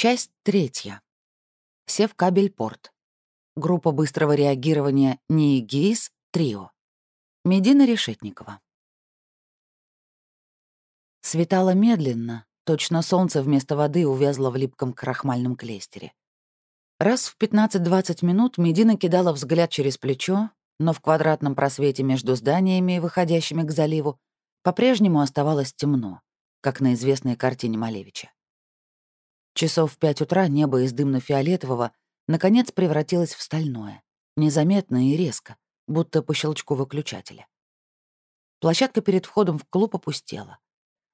Часть третья. Севкабельпорт. Группа быстрого реагирования НИИГИИС Трио. Медина Решетникова. Светало медленно, точно солнце вместо воды увязло в липком крахмальном клейстере. Раз в 15-20 минут Медина кидала взгляд через плечо, но в квадратном просвете между зданиями, выходящими к заливу, по-прежнему оставалось темно, как на известной картине Малевича. Часов в пять утра небо из дымно-фиолетового наконец превратилось в стальное, незаметно и резко, будто по щелчку выключателя. Площадка перед входом в клуб опустела.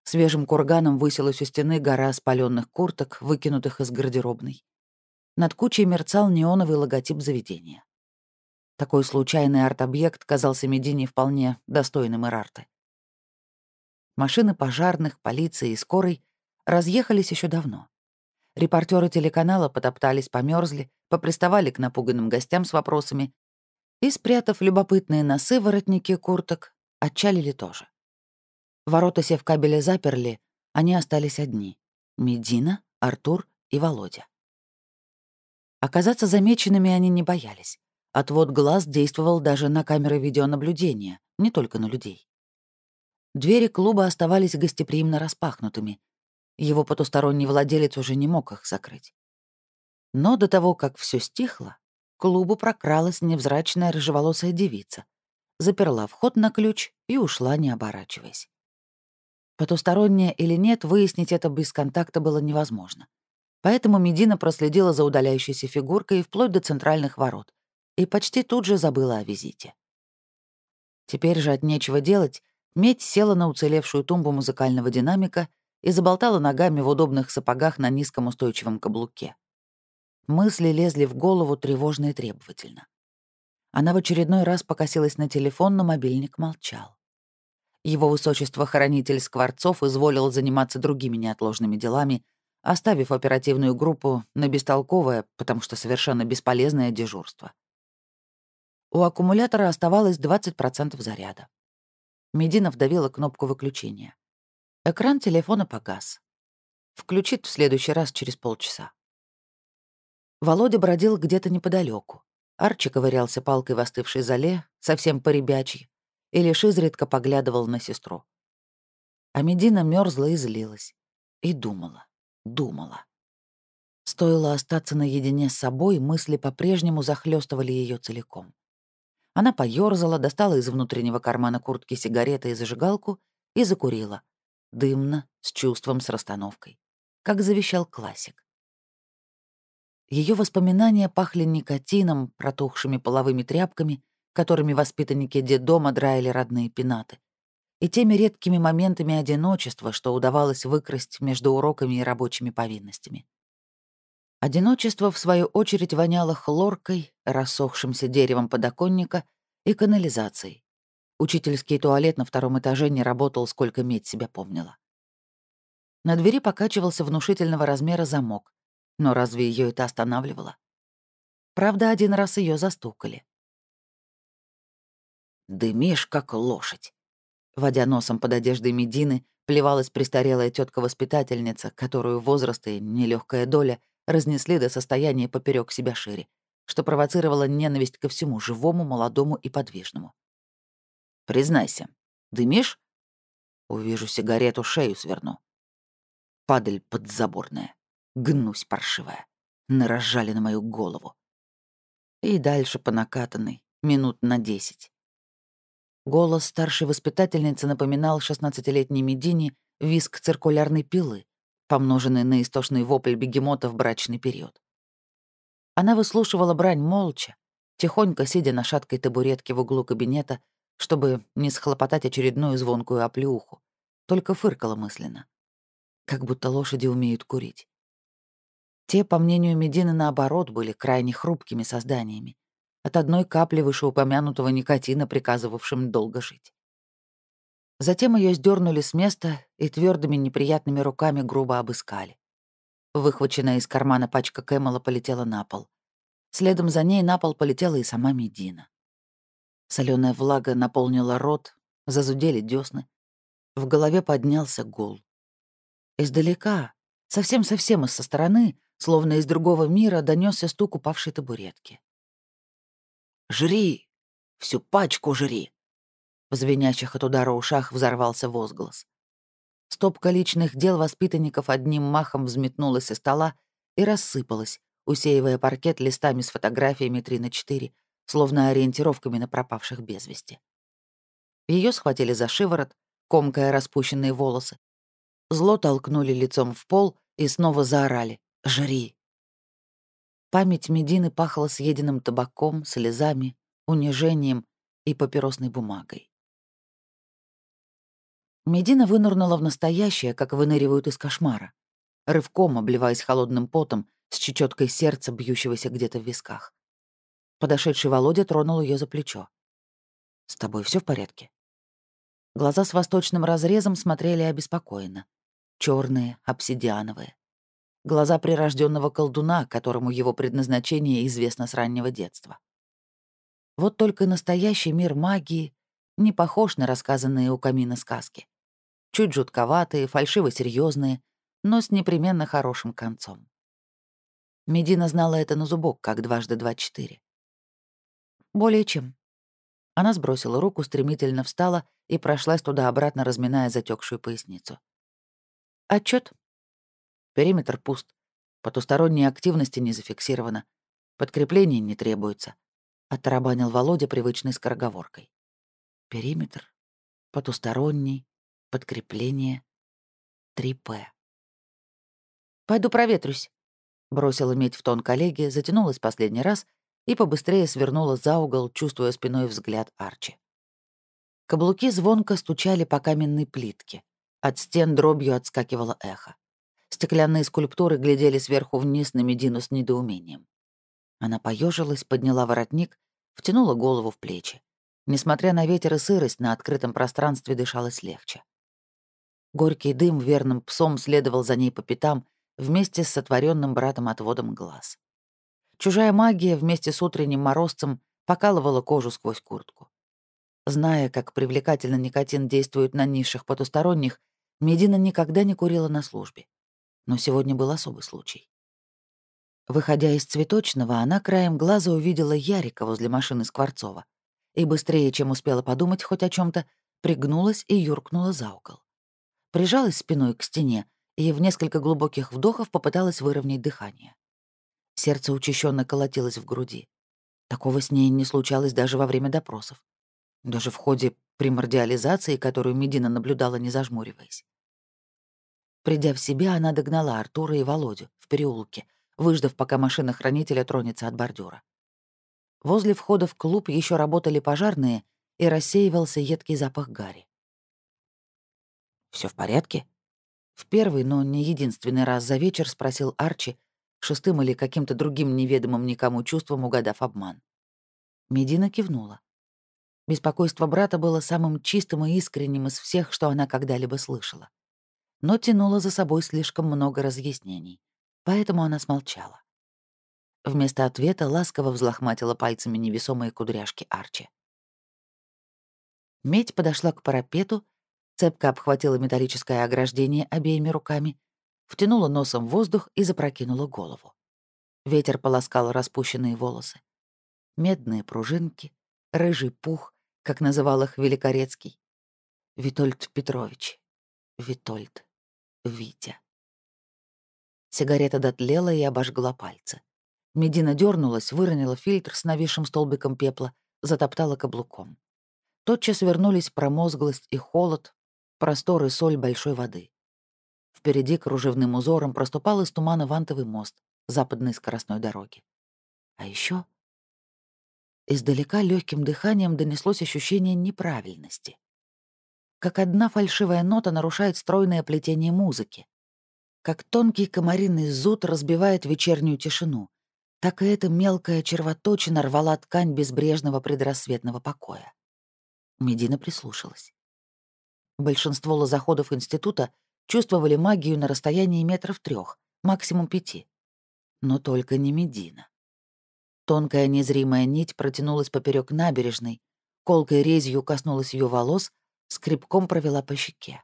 Свежим курганом высилась у стены гора спаленных курток, выкинутых из гардеробной. Над кучей мерцал неоновый логотип заведения. Такой случайный арт-объект казался Медине вполне достойным Ирарты. Машины пожарных, полиции и скорой разъехались еще давно. Репортеры телеканала потоптались, померзли, поприставали к напуганным гостям с вопросами и, спрятав любопытные носы воротники курток, отчалили тоже. Ворота севкабеля заперли, они остались одни — Медина, Артур и Володя. Оказаться замеченными они не боялись. Отвод глаз действовал даже на камеры видеонаблюдения, не только на людей. Двери клуба оставались гостеприимно распахнутыми, его потусторонний владелец уже не мог их закрыть. Но до того, как все стихло, к клубу прокралась невзрачная рыжеволосая девица, заперла вход на ключ и ушла, не оборачиваясь. Потусторонняя или нет, выяснить это без контакта было невозможно. Поэтому Медина проследила за удаляющейся фигуркой вплоть до центральных ворот и почти тут же забыла о визите. Теперь же от нечего делать, Медь села на уцелевшую тумбу музыкального динамика и заболтала ногами в удобных сапогах на низком устойчивом каблуке. Мысли лезли в голову тревожно и требовательно. Она в очередной раз покосилась на телефон, но мобильник молчал. Его высочество хранитель Скворцов изволил заниматься другими неотложными делами, оставив оперативную группу на бестолковое, потому что совершенно бесполезное дежурство. У аккумулятора оставалось 20% заряда. Медина вдавила кнопку выключения. Экран телефона погас. Включит в следующий раз через полчаса. Володя бродил где-то неподалеку. Арчи ковырялся палкой в остывшей зале, совсем поребячьи, и лишь изредка поглядывал на сестру. А Медина мерзла и злилась. И думала, думала. Стоило остаться наедине с собой, мысли по-прежнему захлестывали ее целиком. Она поёрзала, достала из внутреннего кармана куртки сигареты и зажигалку и закурила, дымно, с чувством, с расстановкой, как завещал классик. Ее воспоминания пахли никотином, протухшими половыми тряпками, которыми воспитанники детдома драили родные пенаты, и теми редкими моментами одиночества, что удавалось выкрасть между уроками и рабочими повинностями. Одиночество, в свою очередь, воняло хлоркой, рассохшимся деревом подоконника и канализацией, Учительский туалет на втором этаже не работал, сколько медь себя помнила. На двери покачивался внушительного размера замок. Но разве ее это останавливало? Правда, один раз ее застукали. «Дымишь, как лошадь!» Водя носом под одеждой Медины, плевалась престарелая тетка воспитательница которую возраст и нелегкая доля разнесли до состояния поперек себя шире, что провоцировало ненависть ко всему живому, молодому и подвижному. Признайся, дымишь? Увижу сигарету, шею сверну. Падаль подзаборная, гнусь паршивая, нарожали на мою голову. И дальше по накатанной, минут на десять. Голос старшей воспитательницы напоминал шестнадцатилетней Медине виск циркулярной пилы, помноженный на истошный вопль бегемота в брачный период. Она выслушивала брань молча, тихонько сидя на шаткой табуретке в углу кабинета чтобы не схлопотать очередную звонкую оплеуху, только фыркала мысленно. Как будто лошади умеют курить. Те, по мнению Медины, наоборот, были крайне хрупкими созданиями, от одной капли вышеупомянутого никотина, приказывавшим долго жить. Затем ее сдернули с места и твердыми неприятными руками грубо обыскали. Выхваченная из кармана пачка Кэмела полетела на пол. Следом за ней на пол полетела и сама Медина. Соленая влага наполнила рот, зазудели десны. В голове поднялся гул. Издалека, совсем-совсем из со стороны, Словно из другого мира донесся стук упавшей табуретки. «Жри! Всю пачку жри!» В звенящих от удара ушах взорвался возглас. Стопка личных дел воспитанников одним махом взметнулась со стола и рассыпалась, усеивая паркет листами с фотографиями 3 на 4, словно ориентировками на пропавших без вести. Ее схватили за шиворот, комкая распущенные волосы. Зло толкнули лицом в пол и снова заорали «Жри!». Память Медины пахла съеденным табаком, слезами, унижением и папиросной бумагой. Медина вынырнула в настоящее, как выныривают из кошмара, рывком обливаясь холодным потом с чечеткой сердца, бьющегося где-то в висках. Подошедший Володя тронул ее за плечо. «С тобой все в порядке?» Глаза с восточным разрезом смотрели обеспокоенно. черные, обсидиановые. Глаза прирожденного колдуна, которому его предназначение известно с раннего детства. Вот только настоящий мир магии не похож на рассказанные у камина сказки чуть жутковатые, фальшиво серьезные, но с непременно хорошим концом. Медина знала это на зубок, как дважды два четыре. Более чем. Она сбросила руку, стремительно встала и прошлась туда-обратно, разминая затекшую поясницу. Отчет. Периметр пуст. Потусторонней активности не зафиксировано. Подкрепление не требуется. Оттарабанил Володя привычной скороговоркой. Периметр. Потусторонний подкрепление, 3П. «Пойду проветрюсь», — бросила медь в тон коллеги, затянулась последний раз и побыстрее свернула за угол, чувствуя спиной взгляд Арчи. Каблуки звонко стучали по каменной плитке. От стен дробью отскакивало эхо. Стеклянные скульптуры глядели сверху вниз на Медину с недоумением. Она поежилась, подняла воротник, втянула голову в плечи. Несмотря на ветер и сырость, на открытом пространстве дышалось легче. Горький дым верным псом следовал за ней по пятам вместе с сотворенным братом-отводом глаз. Чужая магия вместе с утренним морозцем покалывала кожу сквозь куртку. Зная, как привлекательно никотин действует на низших потусторонних, Медина никогда не курила на службе. Но сегодня был особый случай. Выходя из цветочного, она краем глаза увидела Ярика возле машины Скворцова и быстрее, чем успела подумать хоть о чем то пригнулась и юркнула за угол прижалась спиной к стене и в несколько глубоких вдохов попыталась выровнять дыхание. Сердце учащенно колотилось в груди. Такого с ней не случалось даже во время допросов. Даже в ходе примордиализации, которую Медина наблюдала, не зажмуриваясь. Придя в себя, она догнала Артура и Володю в переулке, выждав, пока машина хранителя тронется от бордюра. Возле входа в клуб еще работали пожарные, и рассеивался едкий запах гари. Все в порядке?» В первый, но не единственный раз за вечер спросил Арчи, шестым или каким-то другим неведомым никому чувством угадав обман. Медина кивнула. Беспокойство брата было самым чистым и искренним из всех, что она когда-либо слышала. Но тянуло за собой слишком много разъяснений, поэтому она смолчала. Вместо ответа ласково взлохматила пальцами невесомые кудряшки Арчи. Медь подошла к парапету Цепка обхватила металлическое ограждение обеими руками, втянула носом воздух и запрокинула голову. Ветер полоскал распущенные волосы. Медные пружинки, рыжий пух, как называл их Великорецкий. Витольд Петрович. Витольд. Витя. Сигарета дотлела и обожгла пальцы. Медина дернулась, выронила фильтр с нависшим столбиком пепла, затоптала каблуком. Тотчас вернулись промозглость и холод, простор и соль большой воды. Впереди кружевным узором проступал из тумана вантовый мост западной скоростной дороги. А еще издалека легким дыханием донеслось ощущение неправильности. Как одна фальшивая нота нарушает стройное плетение музыки. Как тонкий комариный зуд разбивает вечернюю тишину, так и эта мелкая червоточина рвала ткань безбрежного предрассветного покоя. Медина прислушалась. Большинство лозоходов института чувствовали магию на расстоянии метров трех, максимум пяти. Но только не Медина. Тонкая незримая нить протянулась поперек набережной, колкой резью коснулась ее волос, скребком провела по щеке.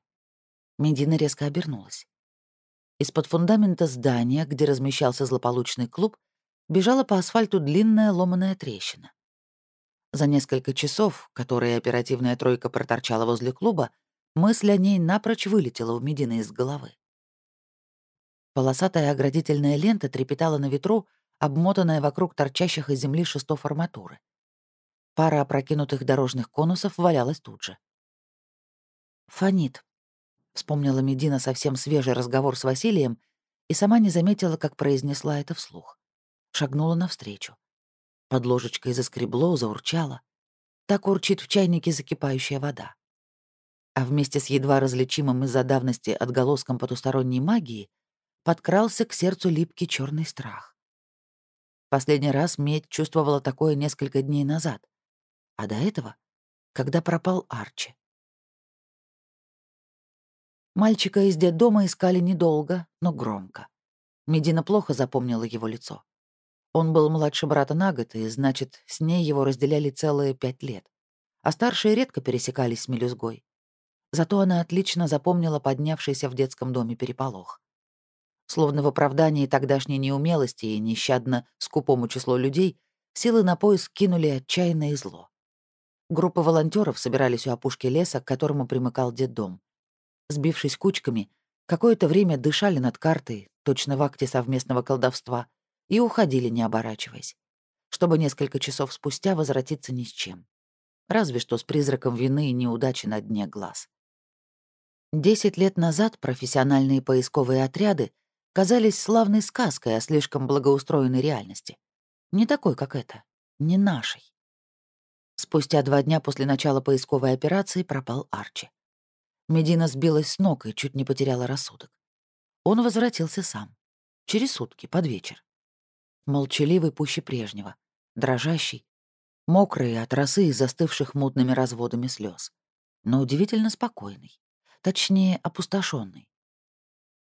Медина резко обернулась. Из-под фундамента здания, где размещался злополучный клуб, бежала по асфальту длинная ломаная трещина. За несколько часов, которые оперативная тройка проторчала возле клуба, мысль о ней напрочь вылетела у Медины из головы. Полосатая оградительная лента трепетала на ветру, обмотанная вокруг торчащих из земли шестов арматуры. Пара опрокинутых дорожных конусов валялась тут же. «Фонит», — вспомнила Медина совсем свежий разговор с Василием и сама не заметила, как произнесла это вслух. Шагнула навстречу. Под ложечкой заскребло, заурчало. Так урчит в чайнике закипающая вода. А вместе с едва различимым из-за давности отголоском потусторонней магии подкрался к сердцу липкий черный страх. Последний раз медь чувствовала такое несколько дней назад. А до этого, когда пропал Арчи. Мальчика из детдома искали недолго, но громко. Медина плохо запомнила его лицо. Он был младше брата на год, и, значит, с ней его разделяли целые пять лет. А старшие редко пересекались с мелюзгой. Зато она отлично запомнила поднявшийся в детском доме переполох. Словно в оправдании тогдашней неумелости и нещадно скупому числу людей, силы на поиск кинули отчаянное зло. Группы волонтеров собирались у опушки леса, к которому примыкал детдом. Сбившись кучками, какое-то время дышали над картой, точно в акте совместного колдовства — и уходили, не оборачиваясь, чтобы несколько часов спустя возвратиться ни с чем. Разве что с призраком вины и неудачи на дне глаз. Десять лет назад профессиональные поисковые отряды казались славной сказкой о слишком благоустроенной реальности. Не такой, как эта, не нашей. Спустя два дня после начала поисковой операции пропал Арчи. Медина сбилась с ног и чуть не потеряла рассудок. Он возвратился сам. Через сутки, под вечер молчаливый пуще прежнего, дрожащий, мокрый от росы и застывших мутными разводами слез, но удивительно спокойный, точнее, опустошенный.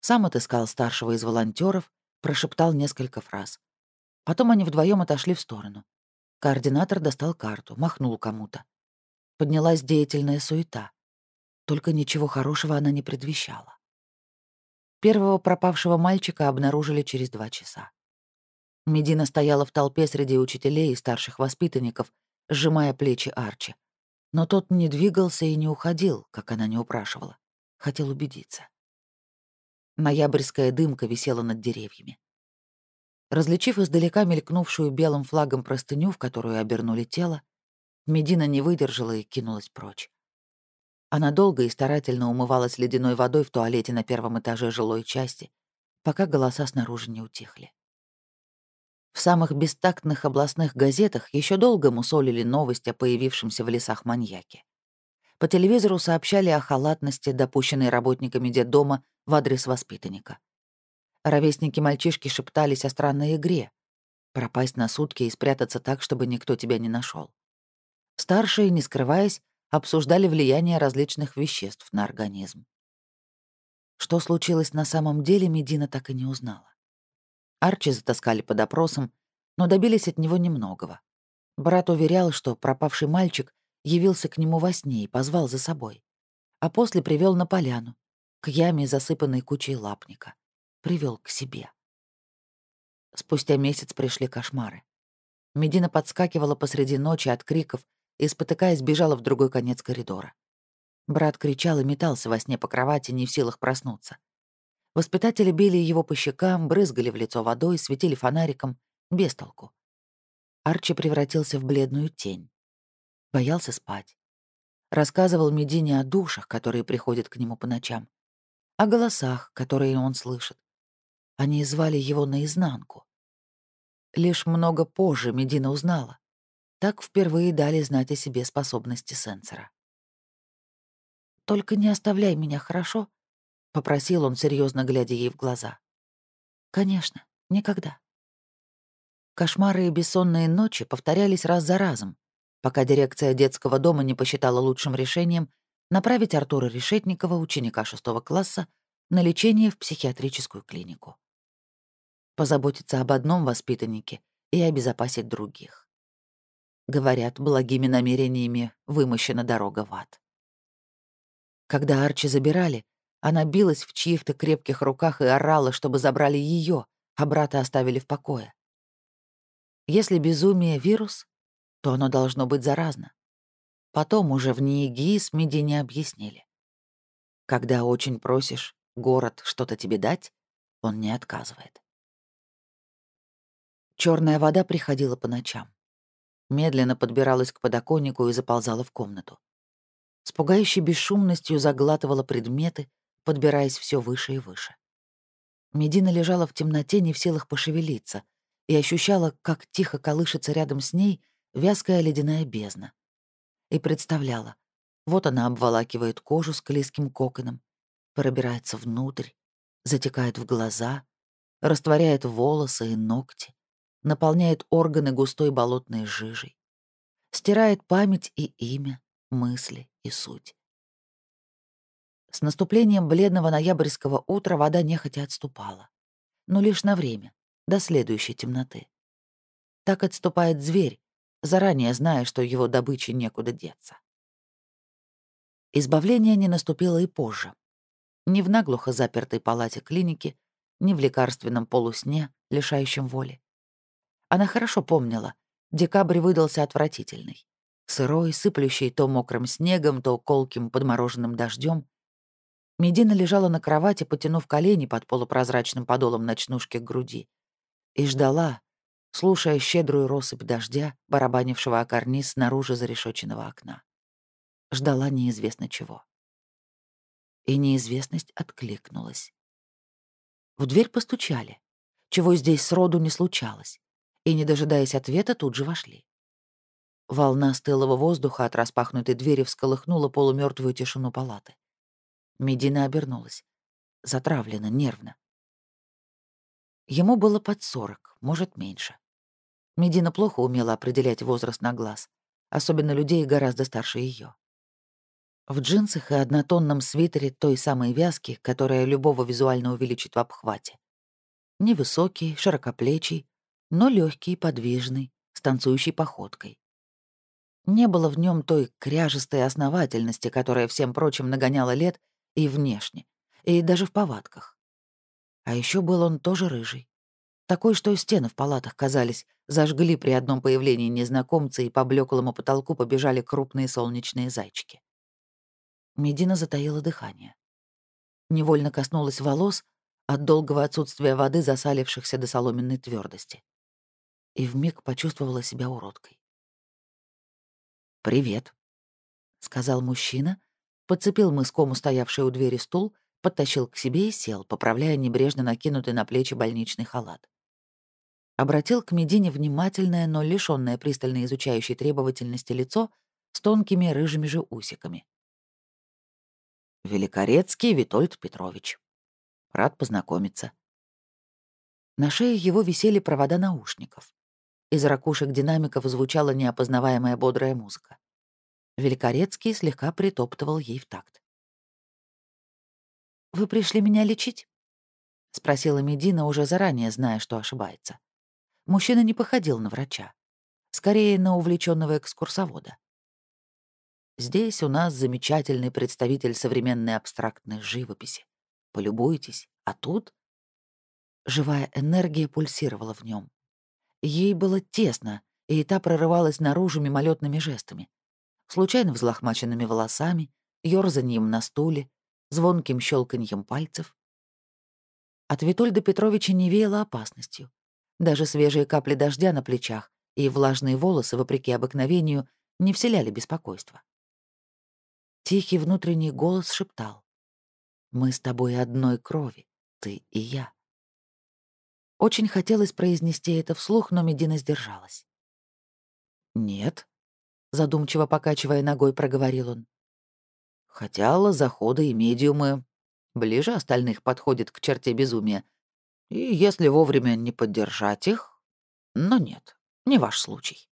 Сам отыскал старшего из волонтеров, прошептал несколько фраз. Потом они вдвоем отошли в сторону. Координатор достал карту, махнул кому-то. Поднялась деятельная суета. Только ничего хорошего она не предвещала. Первого пропавшего мальчика обнаружили через два часа. Медина стояла в толпе среди учителей и старших воспитанников, сжимая плечи Арчи. Но тот не двигался и не уходил, как она не упрашивала. Хотел убедиться. Ноябрьская дымка висела над деревьями. Различив издалека мелькнувшую белым флагом простыню, в которую обернули тело, Медина не выдержала и кинулась прочь. Она долго и старательно умывалась ледяной водой в туалете на первом этаже жилой части, пока голоса снаружи не утихли. В самых бестактных областных газетах еще долго мусолили новость о появившемся в лесах маньяке. По телевизору сообщали о халатности, допущенной работниками детдома в адрес воспитанника. Ровесники мальчишки шептались о странной игре. Пропасть на сутки и спрятаться так, чтобы никто тебя не нашел. Старшие, не скрываясь, обсуждали влияние различных веществ на организм. Что случилось на самом деле, Медина так и не узнала. Арчи затаскали под опросом, но добились от него немногого. Брат уверял, что пропавший мальчик явился к нему во сне и позвал за собой. А после привел на поляну, к яме, засыпанной кучей лапника. Привел к себе. Спустя месяц пришли кошмары. Медина подскакивала посреди ночи от криков и, спотыкаясь, бежала в другой конец коридора. Брат кричал и метался во сне по кровати, не в силах проснуться. Воспитатели били его по щекам, брызгали в лицо водой, светили фонариком. Без толку. Арчи превратился в бледную тень. Боялся спать. Рассказывал Медине о душах, которые приходят к нему по ночам. О голосах, которые он слышит. Они звали его наизнанку. Лишь много позже Медина узнала. Так впервые дали знать о себе способности сенсора. «Только не оставляй меня, хорошо?» — попросил он, серьезно глядя ей в глаза. «Конечно, никогда». Кошмары и бессонные ночи повторялись раз за разом, пока дирекция детского дома не посчитала лучшим решением направить Артура Решетникова, ученика шестого класса, на лечение в психиатрическую клинику. Позаботиться об одном воспитаннике и обезопасить других. Говорят, благими намерениями вымощена дорога в ад. Когда Арчи забирали, Она билась в чьих-то крепких руках и орала, чтобы забрали ее, а брата оставили в покое. Если безумие — вирус, то оно должно быть заразно. Потом уже в НИИГИ с Медине объяснили. Когда очень просишь город что-то тебе дать, он не отказывает. Черная вода приходила по ночам. Медленно подбиралась к подоконнику и заползала в комнату. С пугающей бесшумностью заглатывала предметы, подбираясь все выше и выше. Медина лежала в темноте, не в силах пошевелиться, и ощущала, как тихо колышется рядом с ней вязкая ледяная бездна. И представляла, вот она обволакивает кожу с клейским коконом, пробирается внутрь, затекает в глаза, растворяет волосы и ногти, наполняет органы густой болотной жижей, стирает память и имя, мысли и суть. С наступлением бледного ноябрьского утра вода нехотя отступала. Но лишь на время, до следующей темноты. Так отступает зверь, заранее зная, что его добыче некуда деться. Избавление не наступило и позже. Ни в наглухо запертой палате клиники, ни в лекарственном полусне, лишающем воли. Она хорошо помнила, декабрь выдался отвратительный. Сырой, сыплющий то мокрым снегом, то колким подмороженным дождем, Медина лежала на кровати, потянув колени под полупрозрачным подолом ночнушки к груди, и ждала, слушая щедрую россыпь дождя, барабанившего о карниз снаружи зарешоченного окна. Ждала неизвестно чего. И неизвестность откликнулась. В дверь постучали, чего здесь сроду не случалось, и, не дожидаясь ответа, тут же вошли. Волна стылого воздуха от распахнутой двери всколыхнула полумертвую тишину палаты. Медина обернулась. Затравлена, нервно. Ему было под сорок, может, меньше. Медина плохо умела определять возраст на глаз, особенно людей гораздо старше ее. В джинсах и однотонном свитере той самой вязки, которая любого визуально увеличит в обхвате. Невысокий, широкоплечий, но легкий, подвижный, с танцующей походкой. Не было в нем той кряжестой основательности, которая всем прочим нагоняла лет и внешне, и даже в повадках. А еще был он тоже рыжий. Такой, что и стены в палатах казались, зажгли при одном появлении незнакомца, и по блеклому потолку побежали крупные солнечные зайчики. Медина затаила дыхание. Невольно коснулась волос от долгого отсутствия воды, засалившихся до соломенной твердости. И вмиг почувствовала себя уродкой. «Привет», — сказал мужчина, подцепил мыском устоявший у двери стул, подтащил к себе и сел, поправляя небрежно накинутый на плечи больничный халат. Обратил к Медине внимательное, но лишённое пристально изучающей требовательности лицо с тонкими рыжими же усиками. «Великорецкий Витольд Петрович. Рад познакомиться». На шее его висели провода наушников. Из ракушек динамиков звучала неопознаваемая бодрая музыка. Великорецкий слегка притоптывал ей в такт. «Вы пришли меня лечить?» — спросила Медина, уже заранее зная, что ошибается. Мужчина не походил на врача. Скорее, на увлеченного экскурсовода. Здесь у нас замечательный представитель современной абстрактной живописи. Полюбуйтесь, а тут... Живая энергия пульсировала в нем. Ей было тесно, и та прорывалась наружу мимолетными жестами случайно взлохмаченными волосами, ёрзаньем на стуле, звонким щелканьем пальцев. От Витольда Петровича не веяло опасностью. Даже свежие капли дождя на плечах и влажные волосы, вопреки обыкновению, не вселяли беспокойства. Тихий внутренний голос шептал. «Мы с тобой одной крови, ты и я». Очень хотелось произнести это вслух, но Медина сдержалась. «Нет», задумчиво покачивая ногой, проговорил он. Хотя лозоходы и медиумы ближе остальных подходят к черте безумия. И если вовремя не поддержать их... Но нет, не ваш случай.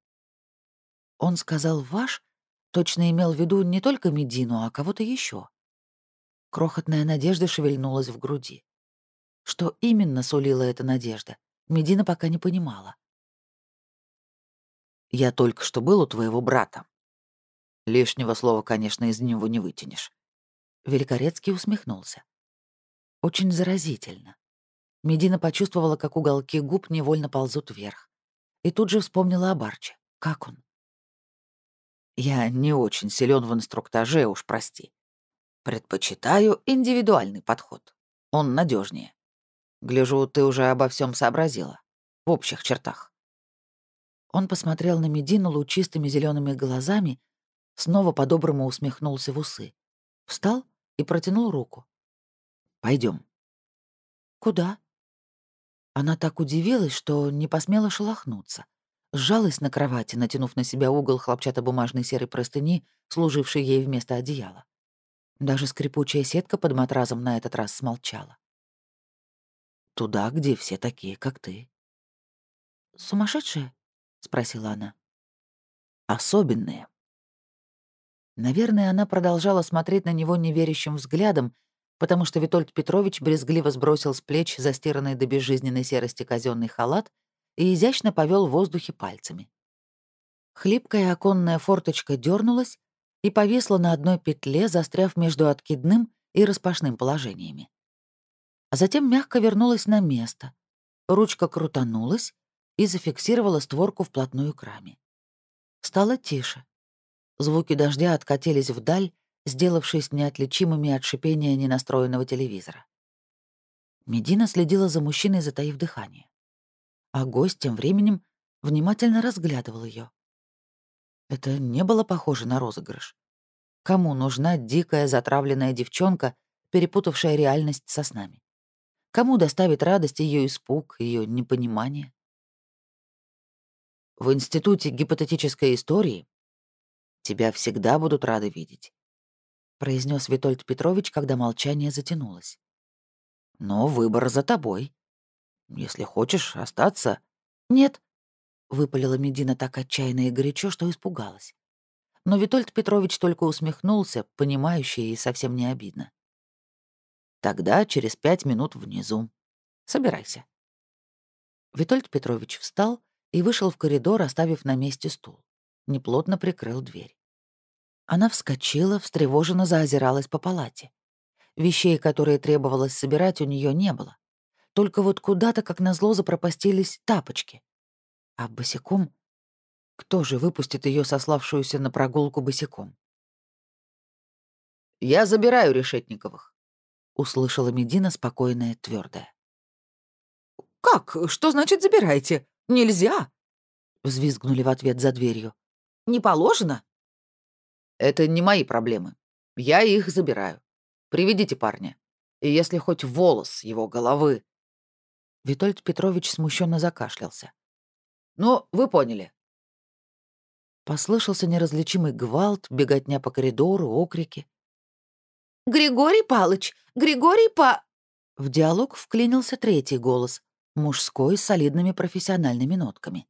Он сказал «ваш», точно имел в виду не только Медину, а кого-то еще. Крохотная надежда шевельнулась в груди. Что именно сулила эта надежда, Медина пока не понимала. Я только что был у твоего брата. Лишнего слова, конечно, из него не вытянешь. Великорецкий усмехнулся. очень заразительно. Медина почувствовала, как уголки губ невольно ползут вверх. И тут же вспомнила об Арче. Как он? «Я не очень силен в инструктаже, уж прости. Предпочитаю индивидуальный подход. Он надежнее. Гляжу, ты уже обо всем сообразила. В общих чертах». Он посмотрел на Медину лучистыми зелеными глазами, снова по-доброму усмехнулся в усы. Встал и протянул руку. Пойдем. «Куда?» Она так удивилась, что не посмела шелохнуться. Сжалась на кровати, натянув на себя угол хлопчатобумажной серой простыни, служившей ей вместо одеяла. Даже скрипучая сетка под матрасом на этот раз смолчала. «Туда, где все такие, как ты». «Сумасшедшие?» — спросила она. «Особенные». Наверное, она продолжала смотреть на него неверящим взглядом, потому что Витольд Петрович брезгливо сбросил с плеч застиранный до безжизненной серости казенный халат и изящно повел в воздухе пальцами. Хлипкая оконная форточка дернулась и повисла на одной петле, застряв между откидным и распашным положениями. А затем мягко вернулась на место. Ручка крутанулась и зафиксировала створку вплотную к раме. Стало тише. Звуки дождя откатились вдаль, сделавшись неотличимыми от шипения ненастроенного телевизора. Медина следила за мужчиной, затаив дыхание. А гость тем временем внимательно разглядывал ее. Это не было похоже на розыгрыш. Кому нужна дикая затравленная девчонка, перепутавшая реальность со снами? Кому доставит радость ее испуг, ее непонимание? В Институте гипотетической истории тебя всегда будут рады видеть произнес Витольд Петрович, когда молчание затянулось. Но выбор за тобой. Если хочешь остаться... Нет, выпалила Медина так отчаянно и горячо, что испугалась. Но Витольд Петрович только усмехнулся, понимающий и совсем не обидно. Тогда через пять минут внизу. Собирайся. Витольд Петрович встал и вышел в коридор, оставив на месте стул. Неплотно прикрыл дверь. Она вскочила, встревоженно заозиралась по палате. Вещей, которые требовалось собирать, у нее не было. Только вот куда-то, как назло, запропастились тапочки. А босиком? Кто же выпустит ее, сославшуюся на прогулку босиком? «Я забираю Решетниковых», — услышала Медина спокойная, твердая. «Как? Что значит забирайте? Нельзя!» — взвизгнули в ответ за дверью. «Не положено?» Это не мои проблемы. Я их забираю. Приведите парня. И если хоть волос его головы...» Витольд Петрович смущенно закашлялся. «Ну, вы поняли». Послышался неразличимый гвалт, беготня по коридору, окрики. «Григорий Палыч! Григорий Па...» В диалог вклинился третий голос, мужской с солидными профессиональными нотками.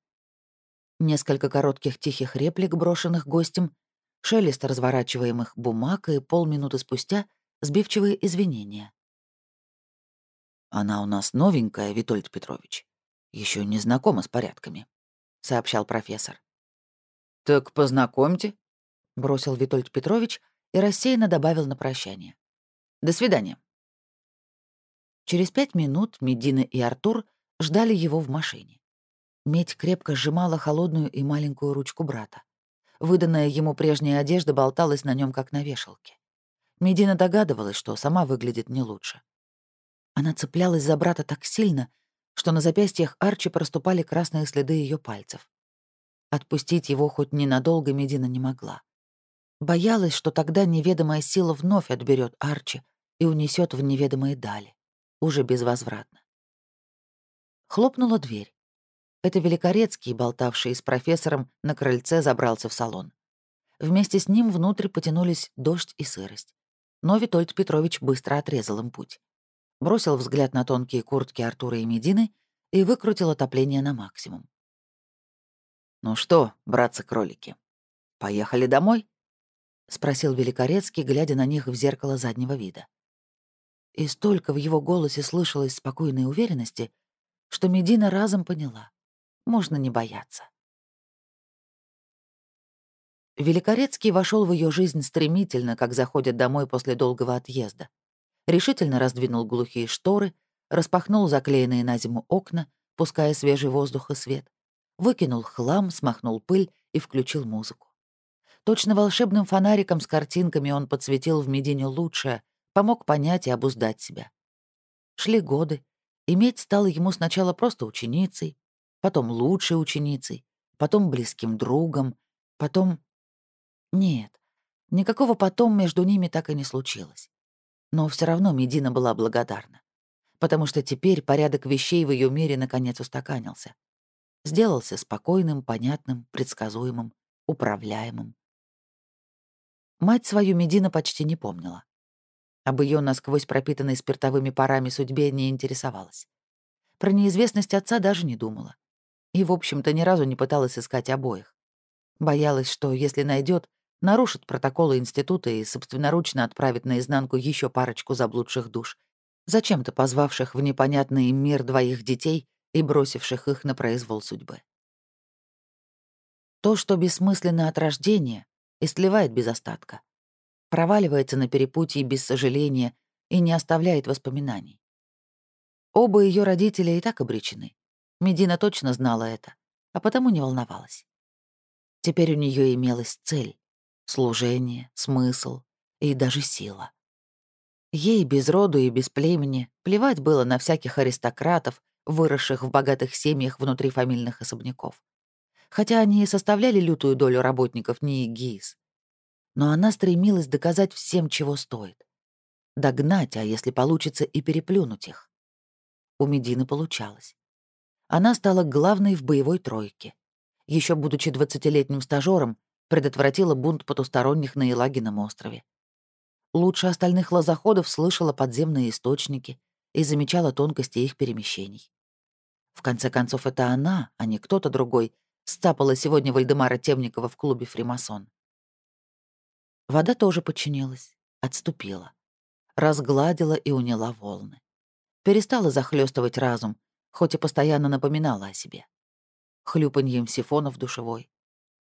Несколько коротких тихих реплик, брошенных гостем, шелест разворачиваемых бумаг и полминуты спустя сбивчивые извинения. «Она у нас новенькая, Витольд Петрович. Еще не знакома с порядками», — сообщал профессор. «Так познакомьте», — бросил Витольд Петрович и рассеянно добавил на прощание. «До свидания». Через пять минут Медина и Артур ждали его в машине. Медь крепко сжимала холодную и маленькую ручку брата. Выданная ему прежняя одежда болталась на нем как на вешалке. Медина догадывалась, что сама выглядит не лучше. Она цеплялась за брата так сильно, что на запястьях Арчи проступали красные следы ее пальцев. Отпустить его хоть ненадолго Медина не могла. Боялась, что тогда неведомая сила вновь отберет Арчи и унесет в неведомые дали, уже безвозвратно. Хлопнула дверь. Это Великорецкий, болтавший с профессором, на крыльце забрался в салон. Вместе с ним внутрь потянулись дождь и сырость. Но Витольд Петрович быстро отрезал им путь. Бросил взгляд на тонкие куртки Артура и Медины и выкрутил отопление на максимум. «Ну что, братцы-кролики, поехали домой?» — спросил Великорецкий, глядя на них в зеркало заднего вида. И столько в его голосе слышалось спокойной уверенности, что Медина разом поняла можно не бояться. Великорецкий вошел в ее жизнь стремительно, как заходят домой после долгого отъезда. решительно раздвинул глухие шторы, распахнул заклеенные на зиму окна, пуская свежий воздух и свет, выкинул хлам, смахнул пыль и включил музыку. Точно волшебным фонариком с картинками он подсветил в Медине лучшее, помог понять и обуздать себя. Шли годы, и Медь стала ему сначала просто ученицей, потом лучшей ученицей, потом близким другом, потом... Нет, никакого потом между ними так и не случилось. Но все равно Медина была благодарна, потому что теперь порядок вещей в ее мире наконец устаканился. Сделался спокойным, понятным, предсказуемым, управляемым. Мать свою Медина почти не помнила. Об ее насквозь пропитанной спиртовыми парами судьбе не интересовалась. Про неизвестность отца даже не думала. И, в общем-то, ни разу не пыталась искать обоих. Боялась, что, если найдет, нарушит протоколы института и собственноручно отправит наизнанку еще парочку заблудших душ, зачем-то позвавших в непонятный мир двоих детей и бросивших их на произвол судьбы. То, что бессмысленно от рождения, и сливает без остатка. Проваливается на перепутье без сожаления и не оставляет воспоминаний. Оба ее родителя и так обречены. Медина точно знала это, а потому не волновалась. Теперь у нее имелась цель — служение, смысл и даже сила. Ей без роду и без племени плевать было на всяких аристократов, выросших в богатых семьях внутри фамильных особняков хотя они и составляли лютую долю работников НИИ ГИС. Но она стремилась доказать всем, чего стоит. Догнать, а если получится, и переплюнуть их. У Медины получалось. Она стала главной в боевой тройке. Еще будучи двадцатилетним стажером, предотвратила бунт потусторонних на Елагином острове. Лучше остальных лазоходов слышала подземные источники и замечала тонкости их перемещений. В конце концов, это она, а не кто-то другой, Стапала сегодня Вальдемара Темникова в клубе «Фримасон». Вода тоже подчинилась, отступила. Разгладила и уняла волны. Перестала захлестывать разум, хоть и постоянно напоминала о себе. Хлюпаньем сифонов душевой,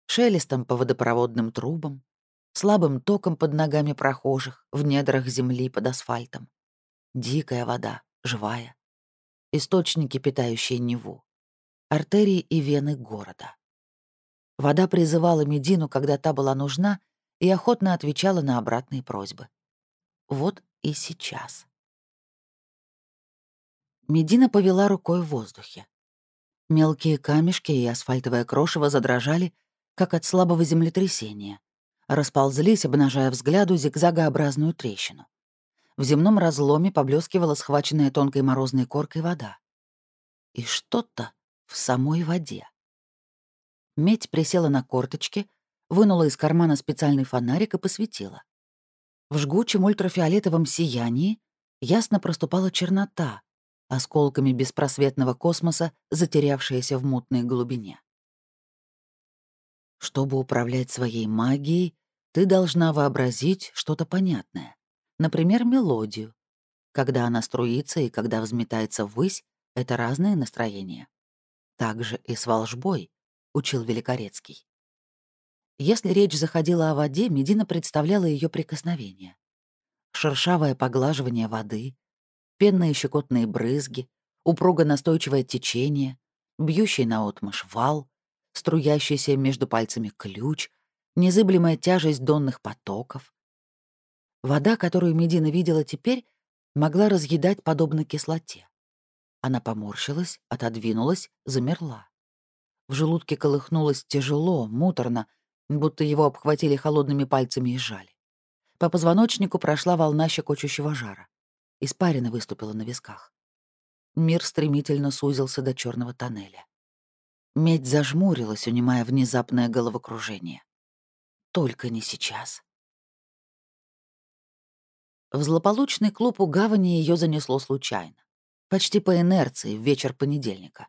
шелестом по водопроводным трубам, слабым током под ногами прохожих, в недрах земли под асфальтом. Дикая вода, живая. Источники, питающие Неву артерии и вены города. Вода призывала Медину, когда та была нужна, и охотно отвечала на обратные просьбы. Вот и сейчас. Медина повела рукой в воздухе. Мелкие камешки и асфальтовое крошево задрожали, как от слабого землетрясения, расползлись, обнажая взгляду зигзагообразную трещину. В земном разломе поблескивала схваченная тонкой морозной коркой вода. И что-то в самой воде. Медь присела на корточки, вынула из кармана специальный фонарик и посветила. В жгучем ультрафиолетовом сиянии ясно проступала чернота, осколками беспросветного космоса, затерявшаяся в мутной глубине. Чтобы управлять своей магией, ты должна вообразить что-то понятное, например, мелодию. Когда она струится и когда взметается ввысь, это разные настроения. Так же и с волжбой, учил Великорецкий. Если речь заходила о воде, Медина представляла ее прикосновение. Шершавое поглаживание воды, пенные щекотные брызги, упруго настойчивое течение, бьющий наотмашь вал, струящийся между пальцами ключ, незыблемая тяжесть донных потоков. Вода, которую Медина видела теперь, могла разъедать подобно кислоте. Она поморщилась, отодвинулась, замерла. В желудке колыхнулось тяжело, муторно, будто его обхватили холодными пальцами и сжали. По позвоночнику прошла волна щекочущего жара. Испарина выступила на висках. Мир стремительно сузился до черного тоннеля. Медь зажмурилась, унимая внезапное головокружение. Только не сейчас. В злополучный клуб у гавани ее занесло случайно. Почти по инерции в вечер понедельника.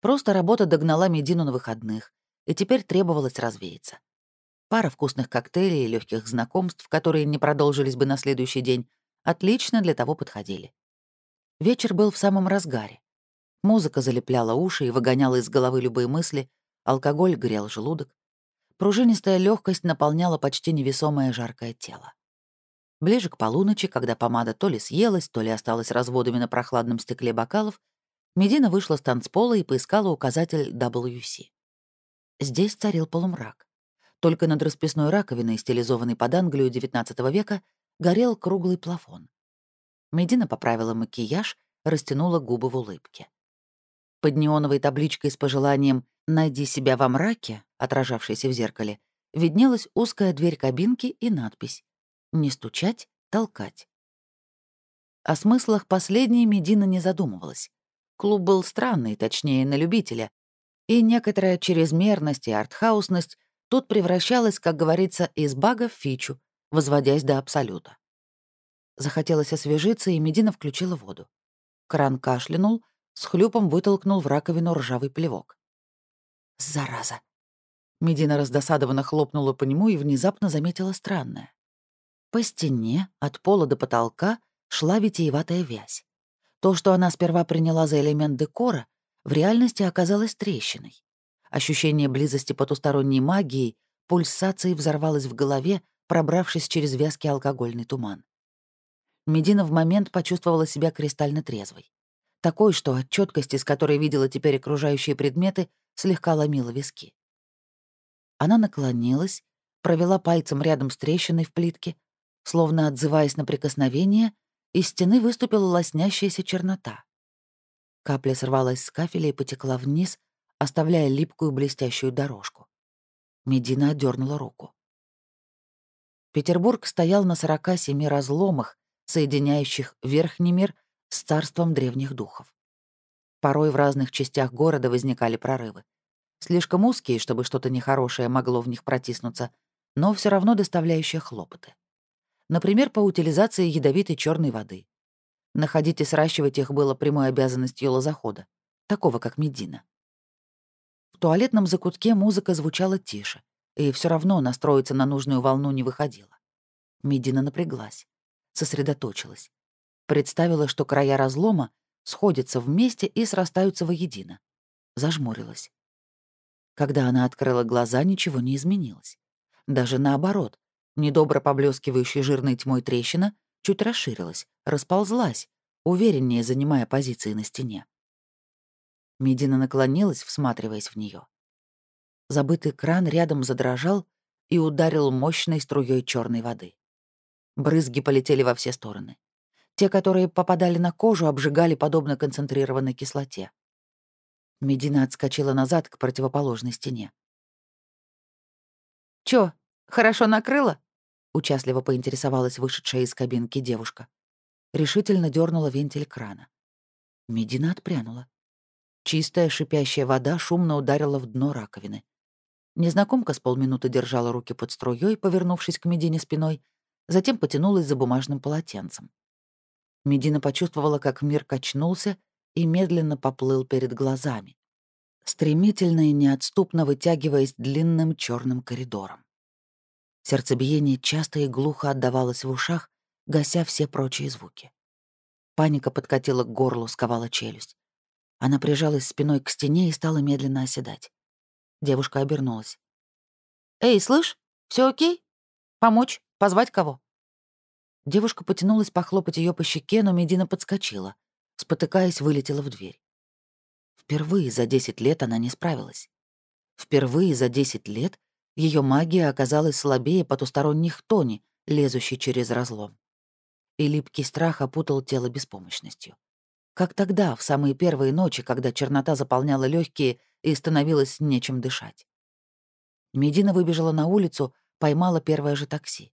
Просто работа догнала Медину на выходных, и теперь требовалось развеяться. Пара вкусных коктейлей и легких знакомств, которые не продолжились бы на следующий день, отлично для того подходили. Вечер был в самом разгаре. Музыка залепляла уши и выгоняла из головы любые мысли, алкоголь грел желудок. Пружинистая легкость наполняла почти невесомое жаркое тело. Ближе к полуночи, когда помада то ли съелась, то ли осталась разводами на прохладном стекле бокалов, Медина вышла с танцпола и поискала указатель WC. Здесь царил полумрак. Только над расписной раковиной, стилизованной под Англию XIX века, горел круглый плафон. Медина поправила макияж, растянула губы в улыбке. Под неоновой табличкой с пожеланием «Найди себя во мраке», отражавшейся в зеркале, виднелась узкая дверь кабинки и надпись «Не стучать, толкать». О смыслах последней Медина не задумывалась. Клуб был странный, точнее, на любителя, и некоторая чрезмерность и артхаусность тут превращалась, как говорится, из бага в фичу, возводясь до абсолюта. Захотелось освежиться, и Медина включила воду. Кран кашлянул, с хлюпом вытолкнул в раковину ржавый плевок. «Зараза!» Медина раздосадованно хлопнула по нему и внезапно заметила странное. По стене, от пола до потолка, шла витиеватая вязь. То, что она сперва приняла за элемент декора, в реальности оказалось трещиной. Ощущение близости потусторонней магии пульсацией взорвалось в голове, пробравшись через вязкий алкогольный туман. Медина в момент почувствовала себя кристально трезвой. Такой, что от четкости, с которой видела теперь окружающие предметы, слегка ломила виски. Она наклонилась, провела пальцем рядом с трещиной в плитке, словно отзываясь на прикосновение, из стены выступила лоснящаяся чернота. Капля сорвалась с кафеля и потекла вниз, оставляя липкую блестящую дорожку. Медина отдернула руку. Петербург стоял на 47 разломах, соединяющих верхний мир с царством древних духов. Порой в разных частях города возникали прорывы. Слишком узкие, чтобы что-то нехорошее могло в них протиснуться, но все равно доставляющие хлопоты. Например, по утилизации ядовитой черной воды. Находить и сращивать их было прямой обязанностью лозохода, такого как Медина. В туалетном закутке музыка звучала тише, и все равно настроиться на нужную волну не выходила. Медина напряглась, сосредоточилась Представила, что края разлома сходятся вместе и срастаются воедино. Зажмурилась. Когда она открыла глаза, ничего не изменилось. Даже наоборот, недобро поблескивающая жирной тьмой трещина чуть расширилась, расползлась, увереннее занимая позиции на стене. Медина наклонилась, всматриваясь в нее. Забытый кран рядом задрожал и ударил мощной струей черной воды. Брызги полетели во все стороны. Те, которые попадали на кожу, обжигали подобно концентрированной кислоте. Медина отскочила назад к противоположной стене. «Чё, хорошо накрыла?» — участливо поинтересовалась вышедшая из кабинки девушка. Решительно дернула вентиль крана. Медина отпрянула. Чистая шипящая вода шумно ударила в дно раковины. Незнакомка с полминуты держала руки под струей, повернувшись к Медине спиной, затем потянулась за бумажным полотенцем. Медина почувствовала, как мир качнулся и медленно поплыл перед глазами, стремительно и неотступно вытягиваясь длинным черным коридором. Сердцебиение часто и глухо отдавалось в ушах, гася все прочие звуки. Паника подкатила к горлу, сковала челюсть. Она прижалась спиной к стене и стала медленно оседать. Девушка обернулась. «Эй, слышь, все окей? Помочь? Позвать кого?» Девушка потянулась похлопать ее по щеке, но Медина подскочила. Спотыкаясь, вылетела в дверь. Впервые за 10 лет она не справилась. Впервые за 10 лет ее магия оказалась слабее потусторонних тони, лезущей через разлом. И липкий страх опутал тело беспомощностью. Как тогда, в самые первые ночи, когда чернота заполняла легкие и становилось нечем дышать. Медина выбежала на улицу, поймала первое же такси.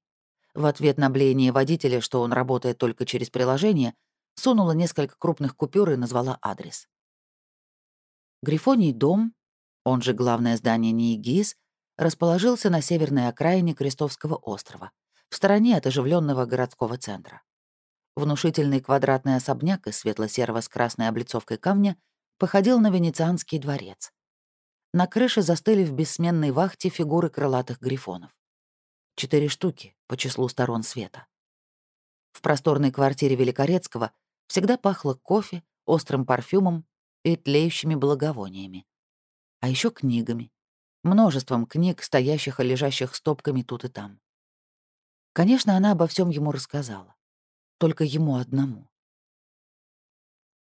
В ответ на блеяние водителя, что он работает только через приложение, сунула несколько крупных купюр и назвала адрес. Грифоний дом, он же главное здание НИИГИС, расположился на северной окраине Крестовского острова, в стороне от оживленного городского центра. Внушительный квадратный особняк из светло-серого с красной облицовкой камня походил на венецианский дворец. На крыше застыли в бессменной вахте фигуры крылатых грифонов. Четыре штуки по числу сторон света. В просторной квартире Великорецкого всегда пахло кофе, острым парфюмом и тлеющими благовониями. А еще книгами. Множеством книг, стоящих и лежащих стопками тут и там. Конечно, она обо всем ему рассказала. Только ему одному.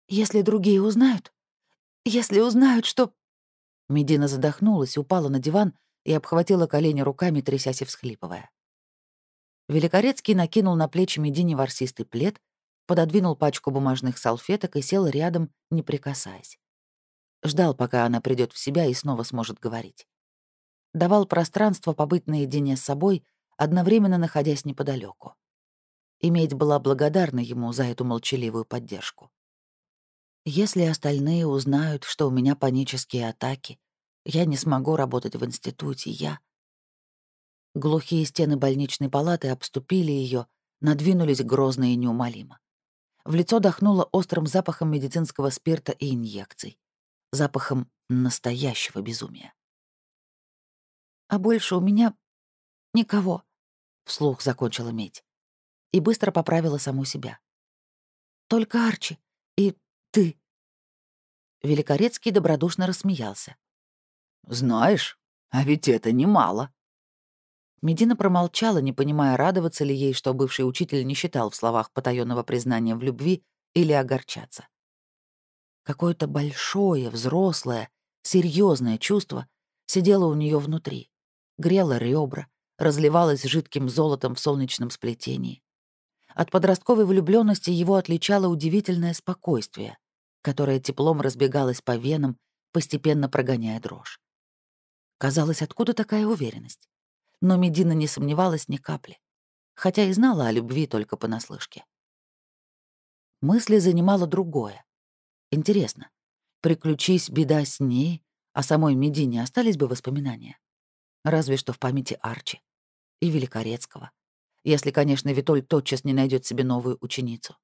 «Если другие узнают, если узнают, что...» Медина задохнулась, упала на диван и обхватила колени руками, трясясь и всхлипывая. Великорецкий накинул на плечи Медине ворсистый плед, пододвинул пачку бумажных салфеток и сел рядом, не прикасаясь. Ждал, пока она придет в себя и снова сможет говорить. Давал пространство побыть наедине с собой, одновременно находясь неподалеку. Иметь была благодарна ему за эту молчаливую поддержку. Если остальные узнают, что у меня панические атаки, я не смогу работать в институте, я... Глухие стены больничной палаты обступили ее, надвинулись грозно и неумолимо. В лицо дохнуло острым запахом медицинского спирта и инъекций. Запахом настоящего безумия. «А больше у меня никого», — вслух закончила медь. И быстро поправила саму себя. «Только Арчи и ты». Великорецкий добродушно рассмеялся. «Знаешь, а ведь это немало». Медина промолчала, не понимая, радоваться ли ей, что бывший учитель не считал в словах потаённого признания в любви или огорчаться. Какое-то большое, взрослое, серьезное чувство сидело у нее внутри, грело ребра, разливалось жидким золотом в солнечном сплетении. От подростковой влюбленности его отличало удивительное спокойствие, которое теплом разбегалось по венам, постепенно прогоняя дрожь. Казалось, откуда такая уверенность? Но Медина не сомневалась ни капли, хотя и знала о любви только понаслышке. Мысли занимало другое. Интересно, приключись беда с ней, о самой Медине остались бы воспоминания? Разве что в памяти Арчи и Великорецкого, если, конечно, Витоль тотчас не найдет себе новую ученицу.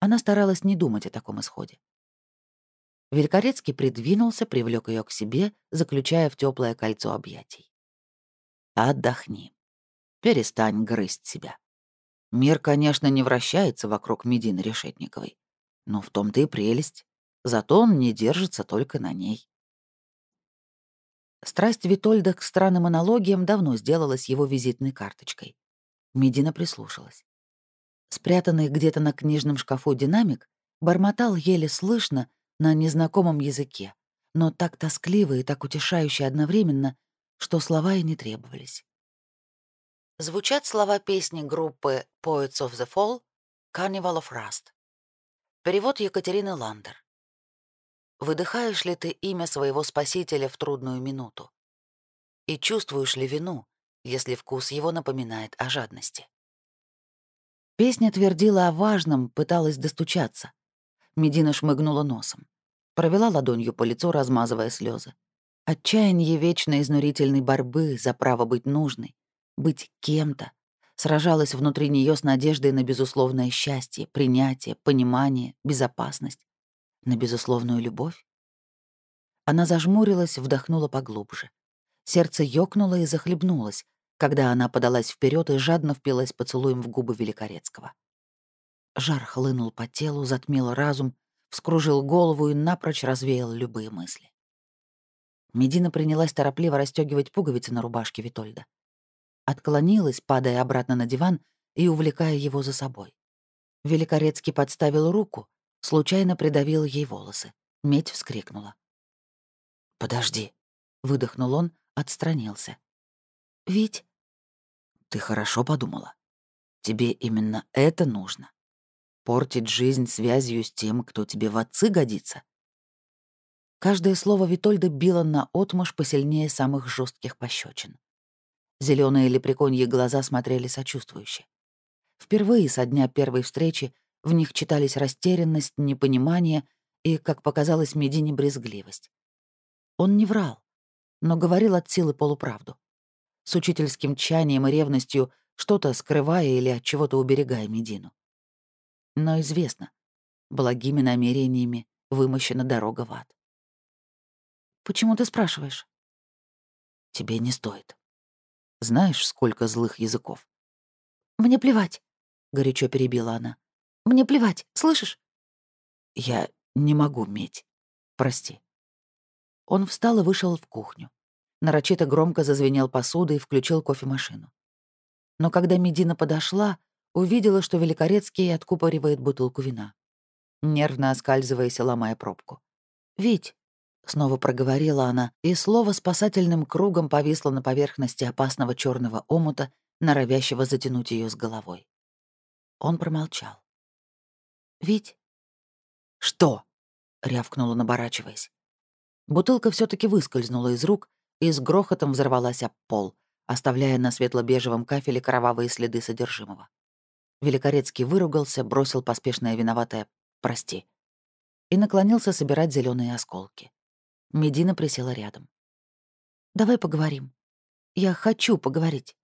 Она старалась не думать о таком исходе. Великорецкий придвинулся, привлек ее к себе, заключая в теплое кольцо объятий. «Отдохни. Перестань грызть себя. Мир, конечно, не вращается вокруг Медины Решетниковой, но в том-то и прелесть. Зато он не держится только на ней». Страсть Витольда к странным аналогиям давно сделалась его визитной карточкой. Медина прислушалась. Спрятанный где-то на книжном шкафу динамик бормотал еле слышно, на незнакомом языке, но так тоскливо и так утешающе одновременно, что слова и не требовались. Звучат слова песни группы Poets of the Fall «Carnival of Rust». Перевод Екатерины Ландер. Выдыхаешь ли ты имя своего спасителя в трудную минуту? И чувствуешь ли вину, если вкус его напоминает о жадности? Песня твердила о важном, пыталась достучаться — Медина шмыгнула носом. Провела ладонью по лицу, размазывая слезы. Отчаяние вечной изнурительной борьбы за право быть нужной, быть кем-то, сражалась внутри нее с надеждой на безусловное счастье, принятие, понимание, безопасность, на безусловную любовь. Она зажмурилась, вдохнула поглубже. Сердце ёкнуло и захлебнулось, когда она подалась вперед и жадно впилась поцелуем в губы Великорецкого. Жар хлынул по телу, затмил разум, вскружил голову и напрочь развеял любые мысли. Медина принялась торопливо расстегивать пуговицы на рубашке Витольда. Отклонилась, падая обратно на диван и увлекая его за собой. Великорецкий подставил руку, случайно придавил ей волосы. Медь вскрикнула. «Подожди», — выдохнул он, отстранился. «Вить...» «Ты хорошо подумала. Тебе именно это нужно. Портить жизнь связью с тем, кто тебе в отцы годится. Каждое слово Витольда било на отмашь посильнее самых жестких пощечин. Зеленые лепреконьи глаза смотрели сочувствующе. Впервые со дня первой встречи в них читались растерянность, непонимание и, как показалось Медине, брезгливость. Он не врал, но говорил от силы полуправду. С учительским тчанием и ревностью, что-то скрывая или от чего-то уберегая Медину. Но известно, благими намерениями вымощена дорога в ад. «Почему ты спрашиваешь?» «Тебе не стоит. Знаешь, сколько злых языков?» «Мне плевать», — горячо перебила она. «Мне плевать, слышишь?» «Я не могу медь. Прости». Он встал и вышел в кухню. Нарочито громко зазвенел посудой и включил кофемашину. но когда Медина подошла, увидела, что Великорецкий откупоривает бутылку вина, нервно оскальзываясь и ломая пробку. «Вить!» — снова проговорила она, и слово спасательным кругом повисло на поверхности опасного черного омута, норовящего затянуть ее с головой. Он промолчал. «Вить?» «Что?» — рявкнула, наборачиваясь. Бутылка все таки выскользнула из рук и с грохотом взорвалась об пол, оставляя на светло-бежевом кафеле кровавые следы содержимого. Великорецкий выругался, бросил поспешное виноватое «прости» и наклонился собирать зеленые осколки. Медина присела рядом. «Давай поговорим. Я хочу поговорить».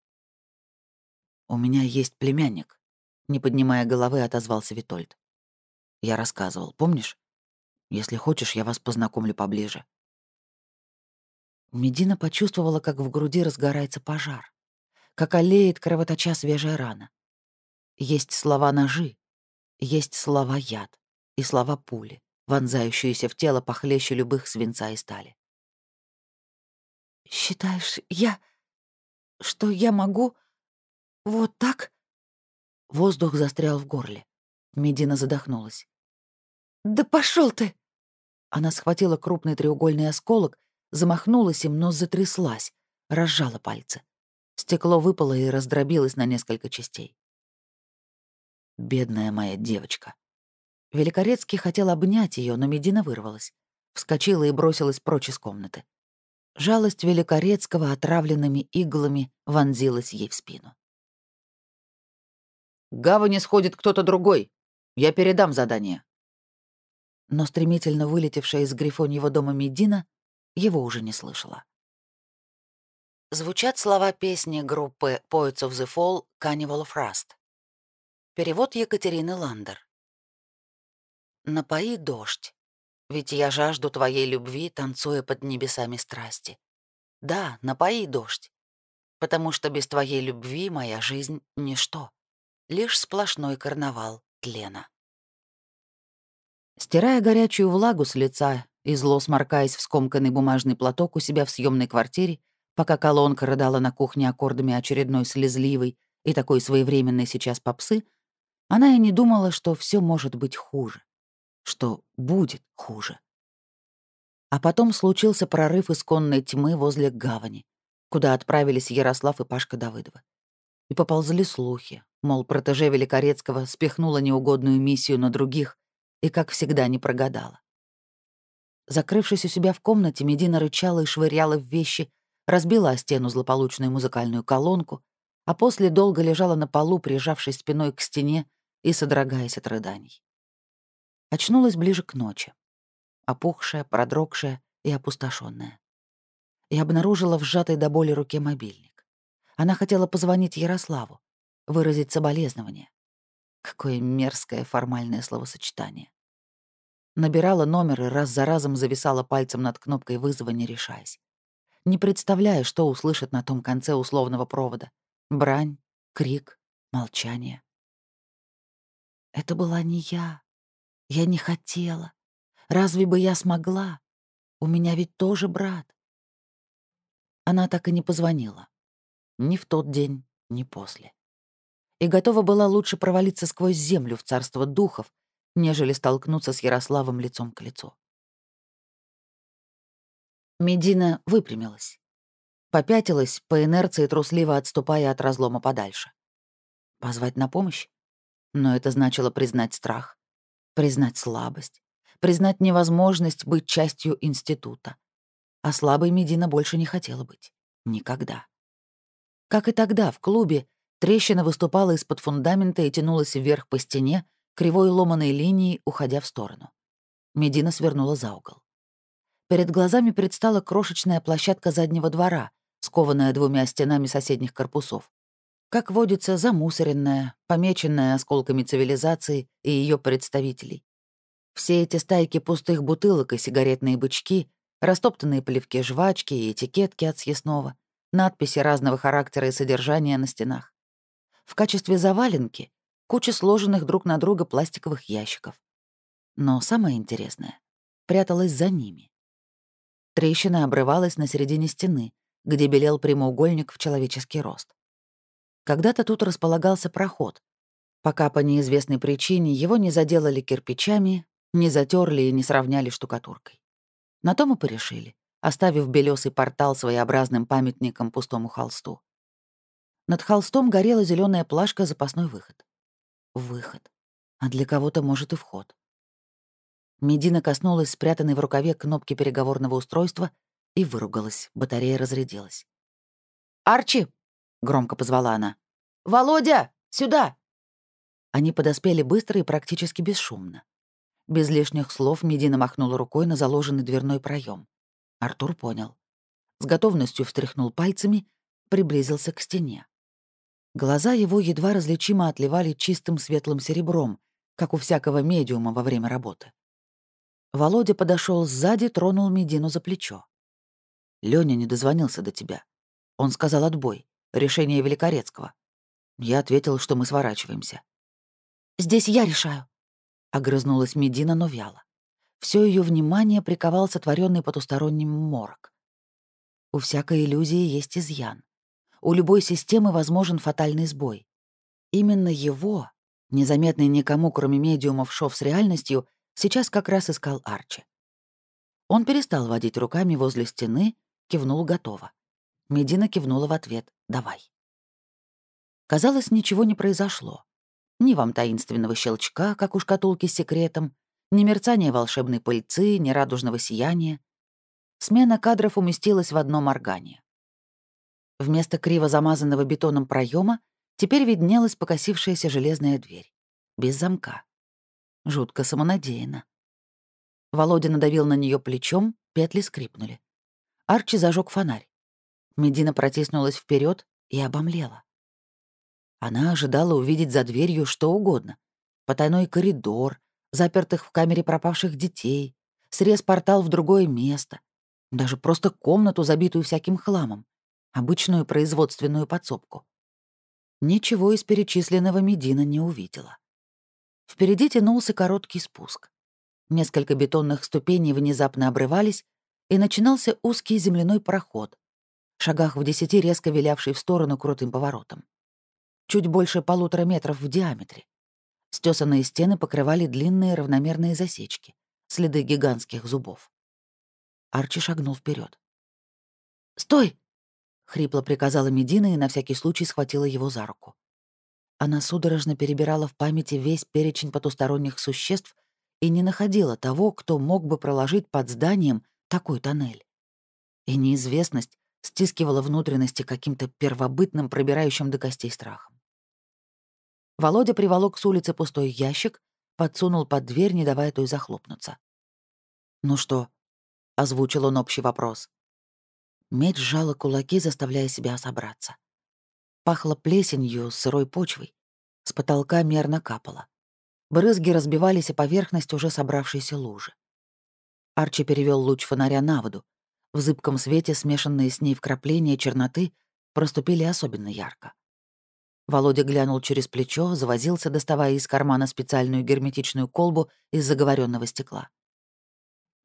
«У меня есть племянник», — не поднимая головы, отозвался Витольд. «Я рассказывал, помнишь? Если хочешь, я вас познакомлю поближе». Медина почувствовала, как в груди разгорается пожар, как олеет кровоточа свежая рана. Есть слова ножи, есть слова яд и слова пули, вонзающиеся в тело похлеще любых свинца и стали. «Считаешь, я... что я могу... вот так?» Воздух застрял в горле. Медина задохнулась. «Да пошел ты!» Она схватила крупный треугольный осколок, замахнулась им, но затряслась, разжала пальцы. Стекло выпало и раздробилось на несколько частей. Бедная моя девочка. Великорецкий хотел обнять ее, но Медина вырвалась. Вскочила и бросилась прочь из комнаты. Жалость Великорецкого отравленными иглами вонзилась ей в спину. «К гавани сходит кто-то другой. Я передам задание». Но стремительно вылетевшая из Грифоньего дома Медина его уже не слышала. Звучат слова песни группы Poets of the Fall «Carnival of Rust». Перевод Екатерины Ландер. Напои дождь, ведь я жажду твоей любви, танцуя под небесами страсти. Да, напои дождь, потому что без твоей любви моя жизнь — ничто, лишь сплошной карнавал тлена. Стирая горячую влагу с лица и зло сморкаясь в скомканный бумажный платок у себя в съемной квартире, пока колонка рыдала на кухне аккордами очередной слезливой и такой своевременной сейчас попсы, она и не думала, что все может быть хуже что будет хуже. А потом случился прорыв исконной тьмы возле гавани, куда отправились Ярослав и Пашка Давыдова. И поползли слухи, мол, протеже Великорецкого спихнула неугодную миссию на других и, как всегда, не прогадала. Закрывшись у себя в комнате, Медина рычала и швыряла в вещи, разбила о стену злополучную музыкальную колонку, а после долго лежала на полу, прижавшись спиной к стене и содрогаясь от рыданий. Очнулась ближе к ночи. Опухшая, продрогшая и опустошенная. И обнаружила в сжатой до боли руке мобильник. Она хотела позвонить Ярославу, выразить соболезнование. Какое мерзкое формальное словосочетание. Набирала номер и раз за разом зависала пальцем над кнопкой вызова, не решаясь. Не представляя, что услышит на том конце условного провода. Брань, крик, молчание. Это была не я. Я не хотела. Разве бы я смогла? У меня ведь тоже брат. Она так и не позвонила. Ни в тот день, ни после. И готова была лучше провалиться сквозь землю в царство духов, нежели столкнуться с Ярославом лицом к лицу. Медина выпрямилась. Попятилась, по инерции трусливо отступая от разлома подальше. Позвать на помощь? Но это значило признать страх, признать слабость, признать невозможность быть частью института. А слабой Медина больше не хотела быть. Никогда. Как и тогда, в клубе, трещина выступала из-под фундамента и тянулась вверх по стене, кривой ломаной линией, уходя в сторону. Медина свернула за угол. Перед глазами предстала крошечная площадка заднего двора, скованная двумя стенами соседних корпусов как водится, замусоренная, помеченная осколками цивилизации и ее представителей. Все эти стайки пустых бутылок и сигаретные бычки, растоптанные поливки жвачки и этикетки от съестного, надписи разного характера и содержания на стенах. В качестве заваленки — куча сложенных друг на друга пластиковых ящиков. Но самое интересное пряталось за ними. Трещина обрывалась на середине стены, где белел прямоугольник в человеческий рост. Когда-то тут располагался проход, пока по неизвестной причине его не заделали кирпичами, не затерли и не сравняли штукатуркой. На том и порешили, оставив белесый портал своеобразным памятником пустому холсту. Над холстом горела зеленая плашка «Запасной выход». Выход. А для кого-то, может, и вход. Медина коснулась спрятанной в рукаве кнопки переговорного устройства и выругалась. Батарея разрядилась. «Арчи!» — громко позвала она. «Володя! Сюда!» Они подоспели быстро и практически бесшумно. Без лишних слов Медина махнула рукой на заложенный дверной проем. Артур понял. С готовностью встряхнул пальцами, приблизился к стене. Глаза его едва различимо отливали чистым светлым серебром, как у всякого медиума во время работы. Володя подошел сзади, тронул Медину за плечо. Лёня не дозвонился до тебя. Он сказал отбой. Решение Великорецкого. Я ответил, что мы сворачиваемся. «Здесь я решаю», — огрызнулась Медина, но вяло. Все ее внимание приковал сотворенный потусторонним морок. У всякой иллюзии есть изъян. У любой системы возможен фатальный сбой. Именно его, незаметный никому, кроме медиумов шов с реальностью, сейчас как раз искал Арчи. Он перестал водить руками возле стены, кивнул «готово». Медина кивнула в ответ «давай». Казалось, ничего не произошло. Ни вам таинственного щелчка, как у шкатулки с секретом, ни мерцания волшебной пыльцы, ни радужного сияния. Смена кадров уместилась в одном органе. Вместо криво замазанного бетоном проема теперь виднелась покосившаяся железная дверь. Без замка. Жутко самонадеянно. Володя надавил на нее плечом, петли скрипнули. Арчи зажег фонарь. Медина протиснулась вперед и обомлела. Она ожидала увидеть за дверью что угодно. Потайной коридор, запертых в камере пропавших детей, срез-портал в другое место, даже просто комнату, забитую всяким хламом, обычную производственную подсобку. Ничего из перечисленного Медина не увидела. Впереди тянулся короткий спуск. Несколько бетонных ступеней внезапно обрывались, и начинался узкий земляной проход, шагах в десяти резко вилявший в сторону крутым поворотом. Чуть больше полутора метров в диаметре. Стесанные стены покрывали длинные равномерные засечки, следы гигантских зубов. Арчи шагнул вперед. «Стой!» — хрипло приказала Медина и на всякий случай схватила его за руку. Она судорожно перебирала в памяти весь перечень потусторонних существ и не находила того, кто мог бы проложить под зданием такой тоннель. И неизвестность стискивала внутренности каким-то первобытным, пробирающим до костей страхом. Володя приволок с улицы пустой ящик, подсунул под дверь, не давая той захлопнуться. «Ну что?» — озвучил он общий вопрос. Медь сжала кулаки, заставляя себя собраться. Пахло плесенью, сырой почвой. С потолка мерно капало. Брызги разбивались о поверхность уже собравшейся лужи. Арчи перевел луч фонаря на воду. В зыбком свете, смешанные с ней вкрапления черноты, проступили особенно ярко. Володя глянул через плечо, завозился, доставая из кармана специальную герметичную колбу из заговоренного стекла.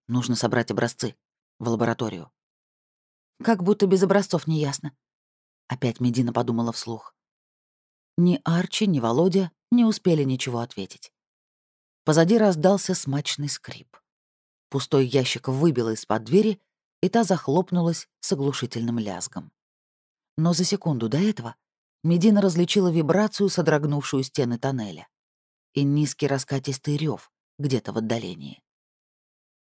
«Нужно собрать образцы. В лабораторию». «Как будто без образцов не ясно», Опять Медина подумала вслух. Ни Арчи, ни Володя не успели ничего ответить. Позади раздался смачный скрип. Пустой ящик выбило из-под двери, и та захлопнулась с оглушительным лязгом. Но за секунду до этого Медина различила вибрацию, содрогнувшую стены тоннеля, и низкий раскатистый рев где-то в отдалении.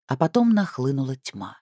А потом нахлынула тьма.